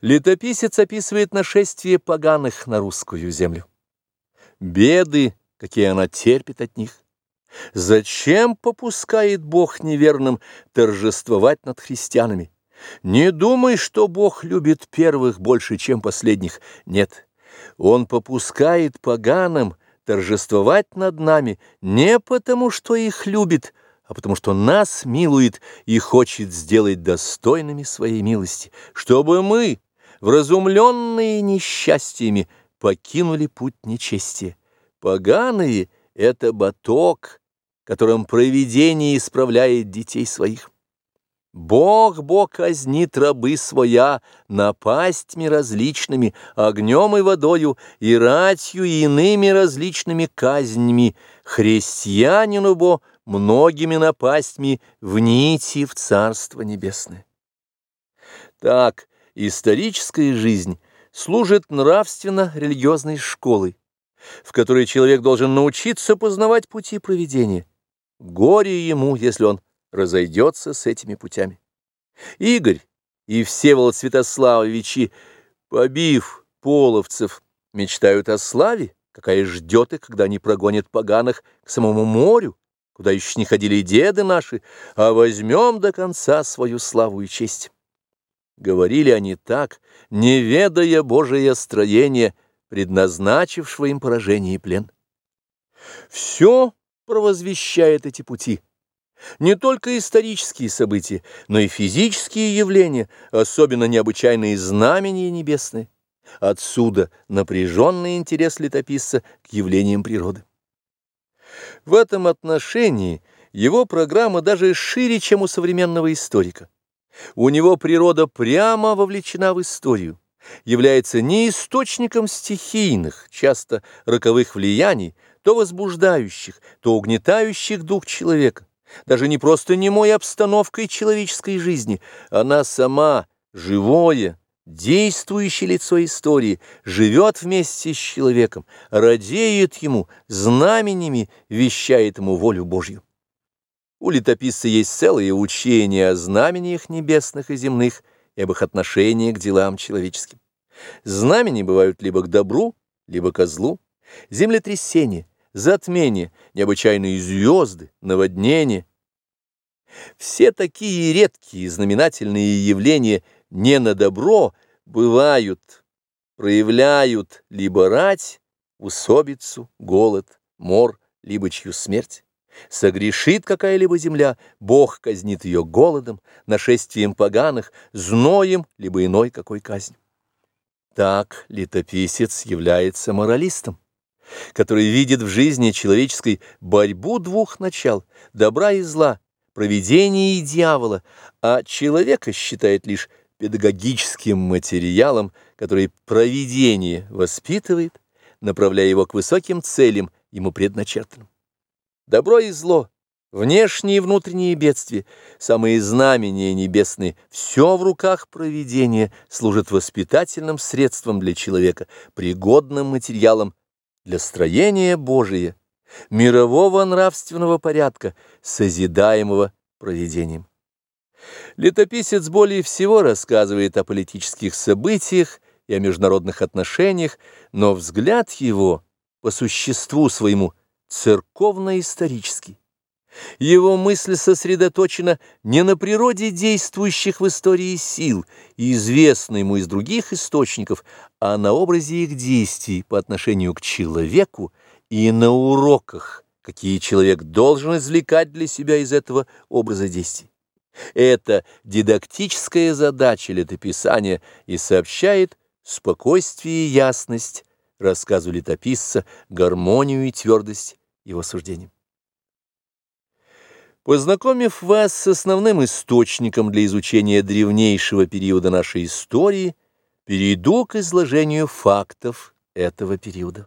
Летописец описывает нашествие поганых на русскую землю. Беды, какие она терпит от них. Зачем попускает Бог неверным торжествовать над христианами? Не думай, что Бог любит первых больше, чем последних. Нет, Он попускает поганым торжествовать над нами не потому, что их любит, а потому что нас милует и хочет сделать достойными своей милости, чтобы мы, вразумленные несчастьями, покинули путь нечестия. Поганые — это баток, которым провидение исправляет детей своих. Бог, Бог казнит рабы своя напастьми различными, огнем и водою, и ратью, и иными различными казнями, христианину бо многими напастьми в нити в Царство Небесное. Так, историческая жизнь служит нравственно-религиозной школой, в которой человек должен научиться познавать пути проведения. Горе ему, если он разойдется с этими путями. Игорь и Всеволод Святославовичи, побив половцев, мечтают о славе, какая ждет их, когда они прогонят поганых к самому морю, куда еще не ходили деды наши, а возьмем до конца свою славу и честь. Говорили они так, не ведая Божие строение, предназначившего им поражение и плен. Все провозвещает эти пути. Не только исторические события, но и физические явления, особенно необычайные знамения небесные. Отсюда напряженный интерес летописца к явлениям природы. В этом отношении его программа даже шире, чем у современного историка. У него природа прямо вовлечена в историю, является не источником стихийных, часто роковых влияний, то возбуждающих, то угнетающих дух человека, даже не просто немой обстановкой человеческой жизни, она сама, живое, действующее лицо истории, живет вместе с человеком, радеет ему, знаменями вещает ему волю Божью. У летописца есть целое учение о знамениях небесных и земных и об их отношении к делам человеческим. Знамения бывают либо к добру, либо к злу, землетрясение, затмение, необычайные звезды, наводнения. Все такие редкие знаменательные явления не на добро бывают, проявляют либо рать, усобицу, голод, мор, либо чью смерть. Согрешит какая-либо земля, Бог казнит ее голодом, нашествием поганых, зноем, либо иной какой казнь. Так летописец является моралистом, который видит в жизни человеческой борьбу двух начал – добра и зла, провидения и дьявола, а человека считает лишь педагогическим материалом, который провидение воспитывает, направляя его к высоким целям, ему предначертанным. Добро и зло, внешние и внутренние бедствия, самые знамения небесные, все в руках провидения служит воспитательным средством для человека, пригодным материалом для строения Божия, мирового нравственного порядка, созидаемого провидением. Летописец более всего рассказывает о политических событиях и о международных отношениях, но взгляд его по существу своему – церковно-исторический. Его мысль сосредоточена не на природе действующих в истории сил, известной ему из других источников, а на образе их действий по отношению к человеку и на уроках, какие человек должен извлекать для себя из этого образа действий. Это дидактическая задача летописания и сообщает спокойствие и ясность рассказу летописца, гармонию и твердость его суждениям. Познакомив вас с основным источником для изучения древнейшего периода нашей истории, перейду к изложению фактов этого периода.